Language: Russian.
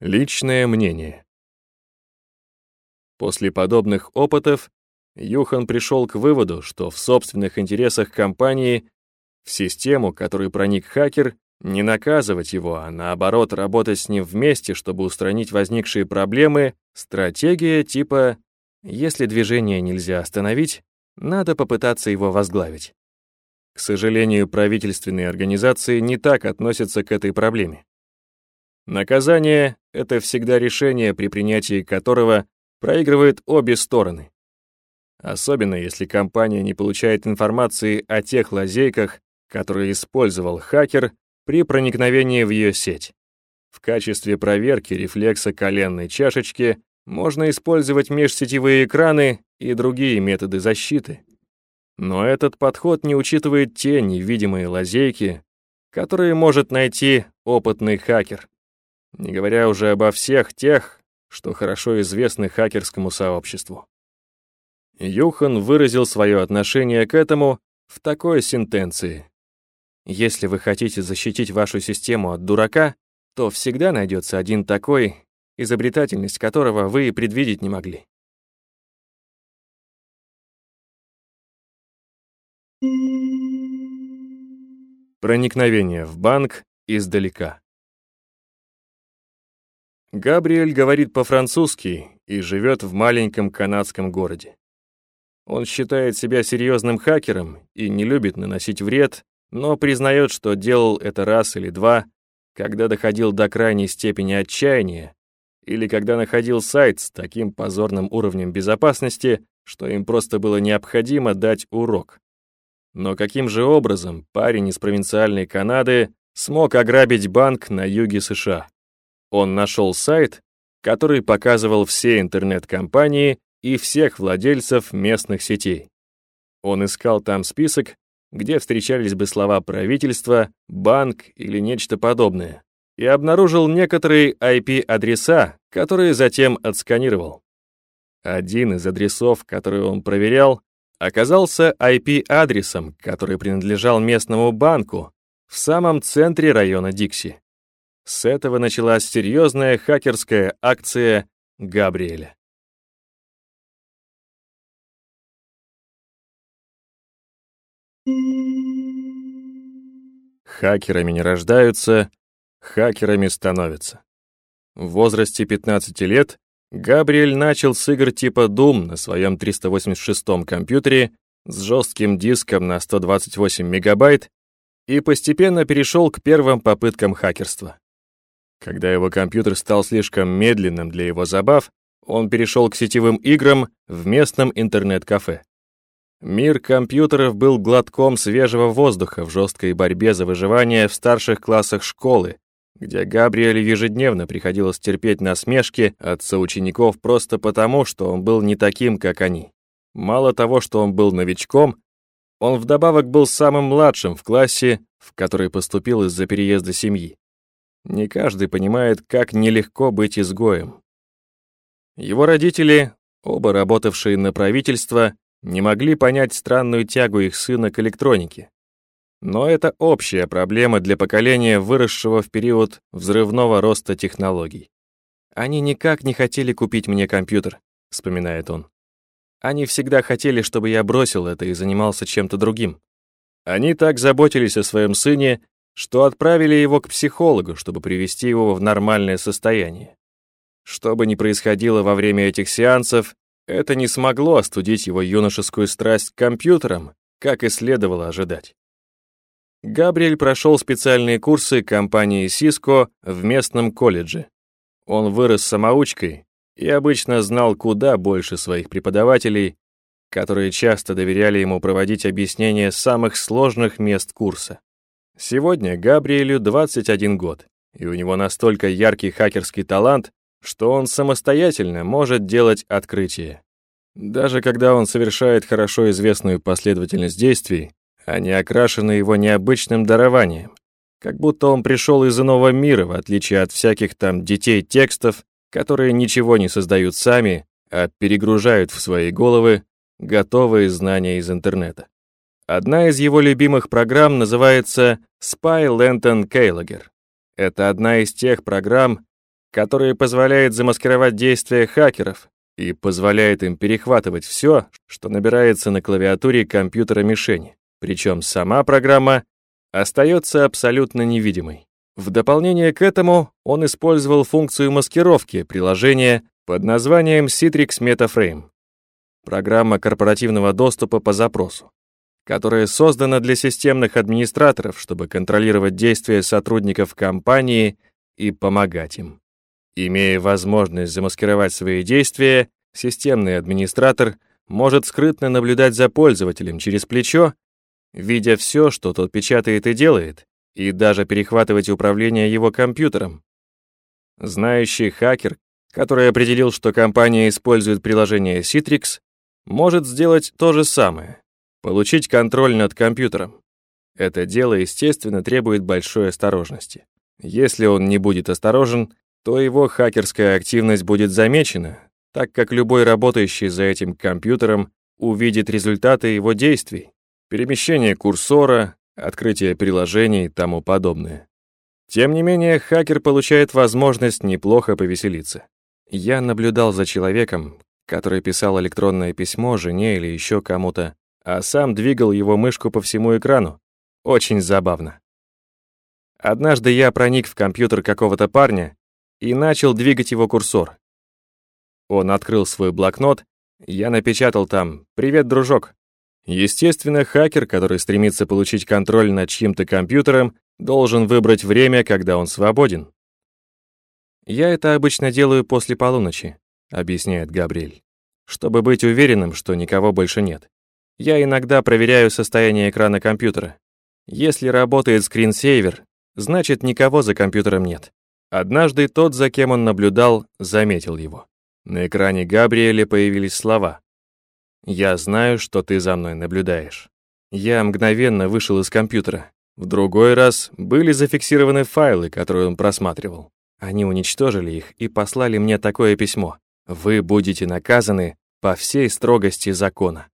Личное мнение. После подобных опытов Юхан пришел к выводу, что в собственных интересах компании в систему, которую проник хакер, не наказывать его, а наоборот работать с ним вместе, чтобы устранить возникшие проблемы, стратегия типа «если движение нельзя остановить, надо попытаться его возглавить». К сожалению, правительственные организации не так относятся к этой проблеме. Наказание — это всегда решение, при принятии которого проигрывают обе стороны. Особенно если компания не получает информации о тех лазейках, которые использовал хакер при проникновении в ее сеть. В качестве проверки рефлекса коленной чашечки можно использовать межсетевые экраны и другие методы защиты. Но этот подход не учитывает те невидимые лазейки, которые может найти опытный хакер. Не говоря уже обо всех тех, что хорошо известны хакерскому сообществу. Юхан выразил свое отношение к этому в такой сентенции. Если вы хотите защитить вашу систему от дурака, то всегда найдется один такой, изобретательность которого вы и предвидеть не могли. Проникновение в банк издалека. Габриэль говорит по-французски и живет в маленьком канадском городе. Он считает себя серьезным хакером и не любит наносить вред но признает, что делал это раз или два, когда доходил до крайней степени отчаяния, или когда находил сайт с таким позорным уровнем безопасности, что им просто было необходимо дать урок. Но каким же образом парень из провинциальной Канады смог ограбить банк на юге США? Он нашел сайт, который показывал все интернет-компании и всех владельцев местных сетей. Он искал там список где встречались бы слова правительства, банк или нечто подобное, и обнаружил некоторые IP-адреса, которые затем отсканировал. Один из адресов, который он проверял, оказался IP-адресом, который принадлежал местному банку в самом центре района Дикси. С этого началась серьезная хакерская акция Габриэля. Хакерами не рождаются, хакерами становятся. В возрасте 15 лет Габриэль начал с игр типа Doom на своем 386-м компьютере с жестким диском на 128 мегабайт и постепенно перешел к первым попыткам хакерства. Когда его компьютер стал слишком медленным для его забав, он перешел к сетевым играм в местном интернет-кафе. Мир компьютеров был глотком свежего воздуха в жесткой борьбе за выживание в старших классах школы, где Габриэлю ежедневно приходилось терпеть насмешки от соучеников просто потому, что он был не таким, как они. Мало того, что он был новичком, он вдобавок был самым младшим в классе, в который поступил из-за переезда семьи. Не каждый понимает, как нелегко быть изгоем. Его родители, оба работавшие на правительство, не могли понять странную тягу их сына к электронике. Но это общая проблема для поколения, выросшего в период взрывного роста технологий. «Они никак не хотели купить мне компьютер», — вспоминает он. «Они всегда хотели, чтобы я бросил это и занимался чем-то другим. Они так заботились о своем сыне, что отправили его к психологу, чтобы привести его в нормальное состояние. Что бы ни происходило во время этих сеансов, это не смогло остудить его юношескую страсть к компьютерам, как и следовало ожидать. Габриэль прошел специальные курсы компании Cisco в местном колледже. Он вырос самоучкой и обычно знал куда больше своих преподавателей, которые часто доверяли ему проводить объяснения самых сложных мест курса. Сегодня Габриэлю 21 год, и у него настолько яркий хакерский талант, что он самостоятельно может делать открытия. Даже когда он совершает хорошо известную последовательность действий, они окрашены его необычным дарованием, как будто он пришел из иного мира, в отличие от всяких там детей текстов, которые ничего не создают сами, а перегружают в свои головы готовые знания из интернета. Одна из его любимых программ называется Spy Lenton Keylogger. Это одна из тех программ, которые позволяет замаскировать действия хакеров и позволяет им перехватывать все, что набирается на клавиатуре компьютера мишени. Причем сама программа остается абсолютно невидимой. В дополнение к этому он использовал функцию маскировки приложения под названием Citrix MetaFrame. Программа корпоративного доступа по запросу, которая создана для системных администраторов, чтобы контролировать действия сотрудников компании и помогать им. Имея возможность замаскировать свои действия, системный администратор может скрытно наблюдать за пользователем через плечо, видя все, что тот печатает и делает, и даже перехватывать управление его компьютером. Знающий хакер, который определил, что компания использует приложение Citrix, может сделать то же самое, получить контроль над компьютером. Это дело, естественно, требует большой осторожности. Если он не будет осторожен, то его хакерская активность будет замечена, так как любой работающий за этим компьютером увидит результаты его действий, перемещение курсора, открытие приложений и тому подобное. Тем не менее, хакер получает возможность неплохо повеселиться. Я наблюдал за человеком, который писал электронное письмо жене или еще кому-то, а сам двигал его мышку по всему экрану. Очень забавно. Однажды я проник в компьютер какого-то парня и начал двигать его курсор. Он открыл свой блокнот, я напечатал там «Привет, дружок». Естественно, хакер, который стремится получить контроль над чьим-то компьютером, должен выбрать время, когда он свободен. «Я это обычно делаю после полуночи», — объясняет Габриэль, «чтобы быть уверенным, что никого больше нет. Я иногда проверяю состояние экрана компьютера. Если работает скринсейвер, значит никого за компьютером нет. Однажды тот, за кем он наблюдал, заметил его. На экране Габриэля появились слова. «Я знаю, что ты за мной наблюдаешь». Я мгновенно вышел из компьютера. В другой раз были зафиксированы файлы, которые он просматривал. Они уничтожили их и послали мне такое письмо. «Вы будете наказаны по всей строгости закона».